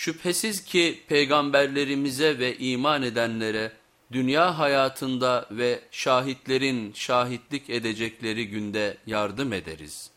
Şüphesiz ki peygamberlerimize ve iman edenlere dünya hayatında ve şahitlerin şahitlik edecekleri günde yardım ederiz.